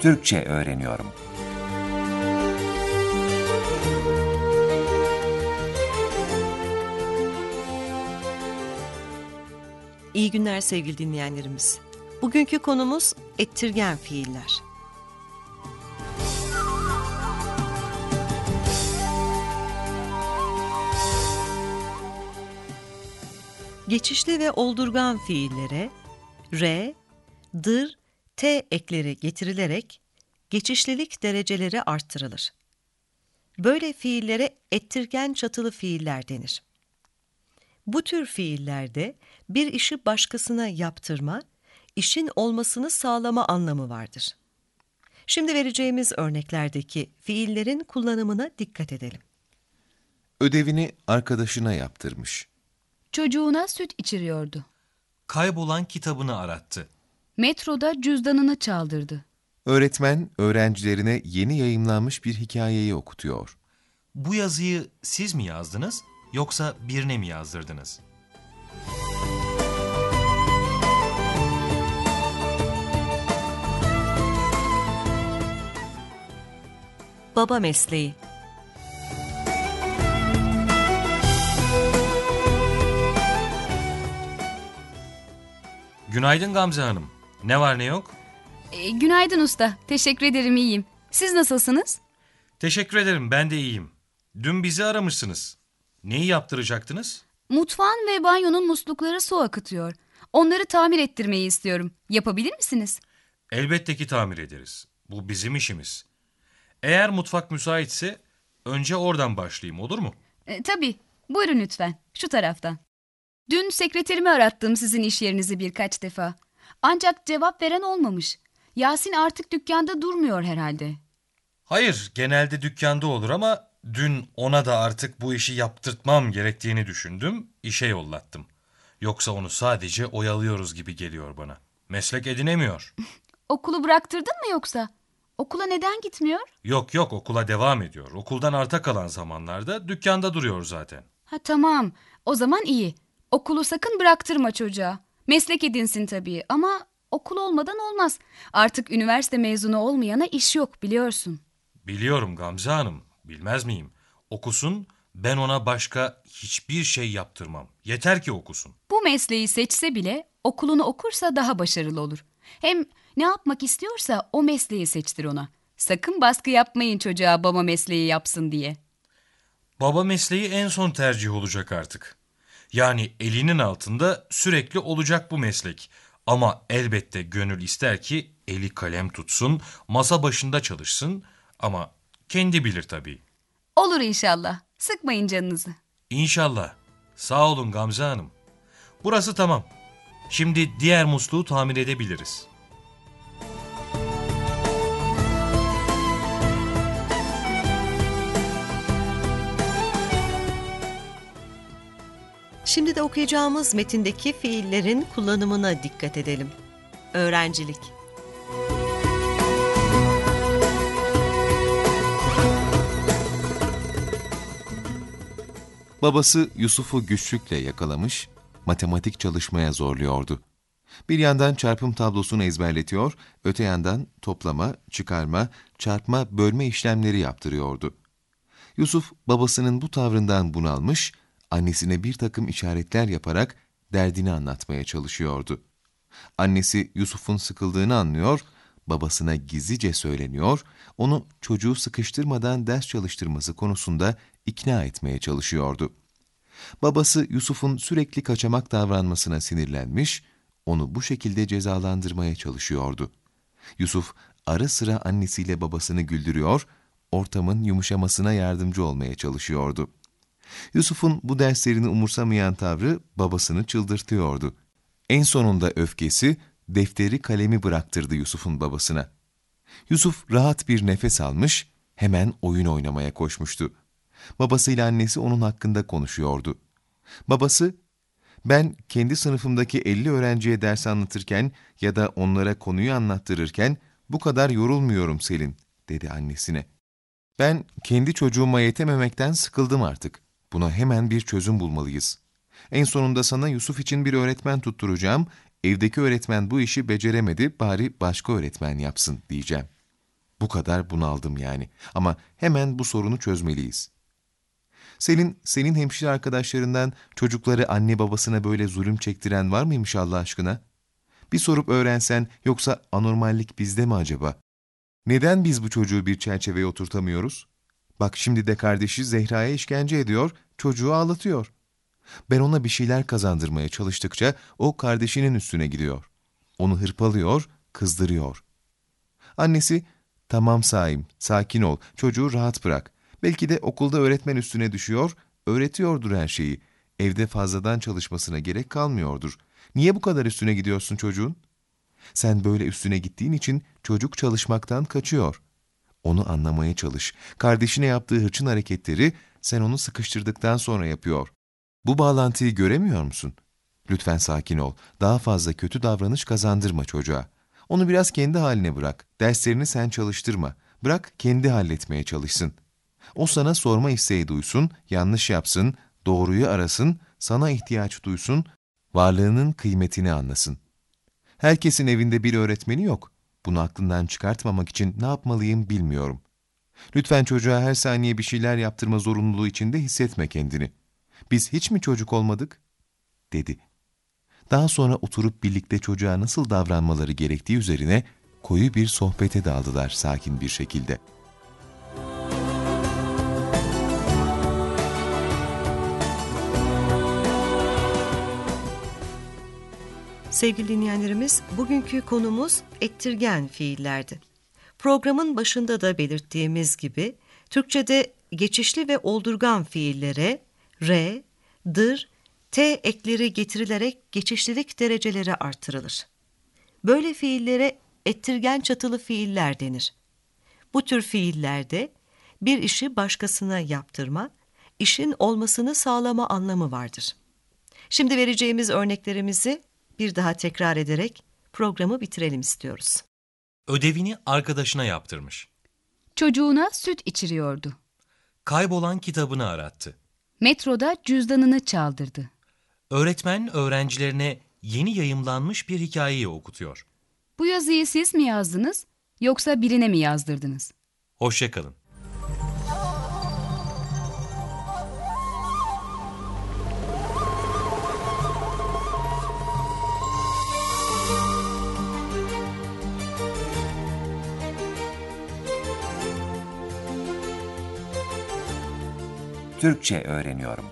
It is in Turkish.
Türkçe öğreniyorum. İyi günler sevgili dinleyenlerimiz. Bugünkü konumuz ettirgen fiiller. Geçişli ve oldurgan fiillere re, dır, t ekleri getirilerek geçişlilik dereceleri arttırılır. Böyle fiillere ettirgen çatılı fiiller denir. Bu tür fiillerde bir işi başkasına yaptırma, işin olmasını sağlama anlamı vardır. Şimdi vereceğimiz örneklerdeki fiillerin kullanımına dikkat edelim. Ödevini arkadaşına yaptırmış. Çocuğuna süt içiriyordu. Kaybolan kitabını arattı. Metroda cüzdanını çaldırdı. Öğretmen öğrencilerine yeni yayımlanmış bir hikayeyi okutuyor. Bu yazıyı siz mi yazdınız yoksa birine mi yazdırdınız? Baba mesleği Günaydın Gamze Hanım. Ne var ne yok? E, günaydın usta. Teşekkür ederim iyiyim. Siz nasılsınız? Teşekkür ederim ben de iyiyim. Dün bizi aramışsınız. Neyi yaptıracaktınız? Mutfağın ve banyonun muslukları su akıtıyor. Onları tamir ettirmeyi istiyorum. Yapabilir misiniz? Elbette ki tamir ederiz. Bu bizim işimiz. Eğer mutfak müsaitse önce oradan başlayayım olur mu? E, tabii. Buyurun lütfen. Şu taraftan. Dün sekreterimi arattım sizin iş yerinizi birkaç defa. Ancak cevap veren olmamış. Yasin artık dükkanda durmuyor herhalde. Hayır, genelde dükkanda olur ama dün ona da artık bu işi yaptırtmam gerektiğini düşündüm, işe yollattım. Yoksa onu sadece oyalıyoruz gibi geliyor bana. Meslek edinemiyor. Okulu bıraktırdın mı yoksa? Okula neden gitmiyor? Yok yok okula devam ediyor. Okuldan arta kalan zamanlarda dükkanda duruyor zaten. Ha tamam. O zaman iyi. Okulu sakın bıraktırma çocuğa. Meslek edinsin tabii ama okul olmadan olmaz. Artık üniversite mezunu olmayana iş yok biliyorsun. Biliyorum Gamze Hanım, bilmez miyim? Okusun, ben ona başka hiçbir şey yaptırmam. Yeter ki okusun. Bu mesleği seçse bile okulunu okursa daha başarılı olur. Hem ne yapmak istiyorsa o mesleği seçtir ona. Sakın baskı yapmayın çocuğa baba mesleği yapsın diye. Baba mesleği en son tercih olacak artık. Yani elinin altında sürekli olacak bu meslek. Ama elbette gönül ister ki eli kalem tutsun, masa başında çalışsın ama kendi bilir tabii. Olur inşallah. Sıkmayın canınızı. İnşallah. Sağ olun Gamze Hanım. Burası tamam. Şimdi diğer musluğu tamir edebiliriz. Şimdi de okuyacağımız metindeki fiillerin kullanımına dikkat edelim. Öğrencilik Babası Yusuf'u güçlükle yakalamış, matematik çalışmaya zorluyordu. Bir yandan çarpım tablosunu ezberletiyor, öte yandan toplama, çıkarma, çarpma, bölme işlemleri yaptırıyordu. Yusuf babasının bu tavrından bunalmış, annesine bir takım işaretler yaparak derdini anlatmaya çalışıyordu. Annesi Yusuf'un sıkıldığını anlıyor, babasına gizlice söyleniyor, onu çocuğu sıkıştırmadan ders çalıştırması konusunda ikna etmeye çalışıyordu. Babası Yusuf'un sürekli kaçamak davranmasına sinirlenmiş, onu bu şekilde cezalandırmaya çalışıyordu. Yusuf ara sıra annesiyle babasını güldürüyor, ortamın yumuşamasına yardımcı olmaya çalışıyordu. Yusuf'un bu derslerini umursamayan tavrı babasını çıldırtıyordu. En sonunda öfkesi defteri kalemi bıraktırdı Yusuf'un babasına. Yusuf rahat bir nefes almış, hemen oyun oynamaya koşmuştu. Babasıyla annesi onun hakkında konuşuyordu. Babası, ben kendi sınıfımdaki 50 öğrenciye ders anlatırken ya da onlara konuyu anlattırırken bu kadar yorulmuyorum Selin, dedi annesine. Ben kendi çocuğuma yetememekten sıkıldım artık. Buna hemen bir çözüm bulmalıyız. En sonunda sana Yusuf için bir öğretmen tutturacağım. Evdeki öğretmen bu işi beceremedi, bari başka öğretmen yapsın diyeceğim. Bu kadar bunaldım yani. Ama hemen bu sorunu çözmeliyiz. Selin, senin hemşire arkadaşlarından çocukları anne babasına böyle zulüm çektiren var mıymış Allah aşkına? Bir sorup öğrensen yoksa anormallik bizde mi acaba? Neden biz bu çocuğu bir çerçeveye oturtamıyoruz? Bak şimdi de kardeşi Zehra'ya işkence ediyor, çocuğu ağlatıyor. Ben ona bir şeyler kazandırmaya çalıştıkça o kardeşinin üstüne gidiyor. Onu hırpalıyor, kızdırıyor. Annesi, tamam Saim, sakin ol, çocuğu rahat bırak. Belki de okulda öğretmen üstüne düşüyor, öğretiyordur her şeyi. Evde fazladan çalışmasına gerek kalmıyordur. Niye bu kadar üstüne gidiyorsun çocuğun? Sen böyle üstüne gittiğin için çocuk çalışmaktan kaçıyor. Onu anlamaya çalış. Kardeşine yaptığı hırçın hareketleri sen onu sıkıştırdıktan sonra yapıyor. Bu bağlantıyı göremiyor musun? Lütfen sakin ol. Daha fazla kötü davranış kazandırma çocuğa. Onu biraz kendi haline bırak. Derslerini sen çalıştırma. Bırak kendi halletmeye çalışsın. O sana sorma isteği duysun, yanlış yapsın, doğruyu arasın, sana ihtiyaç duysun, varlığının kıymetini anlasın. Herkesin evinde bir öğretmeni yok. Bunu aklından çıkartmamak için ne yapmalıyım bilmiyorum. Lütfen çocuğa her saniye bir şeyler yaptırma zorunluluğu içinde hissetme kendini. Biz hiç mi çocuk olmadık? dedi. Daha sonra oturup birlikte çocuğa nasıl davranmaları gerektiği üzerine koyu bir sohbete daldılar sakin bir şekilde. Sevgili dinleyenlerimiz, bugünkü konumuz ettirgen fiillerdi. Programın başında da belirttiğimiz gibi, Türkçe'de geçişli ve oldurgan fiillere re, dır, t ekleri getirilerek geçişlilik dereceleri artırılır. Böyle fiillere ettirgen çatılı fiiller denir. Bu tür fiillerde bir işi başkasına yaptırma, işin olmasını sağlama anlamı vardır. Şimdi vereceğimiz örneklerimizi bir daha tekrar ederek programı bitirelim istiyoruz. Ödevini arkadaşına yaptırmış. Çocuğuna süt içiriyordu. Kaybolan kitabını arattı. Metroda cüzdanını çaldırdı. Öğretmen öğrencilerine yeni yayımlanmış bir hikayeyi okutuyor. Bu yazıyı siz mi yazdınız yoksa birine mi yazdırdınız? Hoşçakalın. Türkçe öğreniyorum.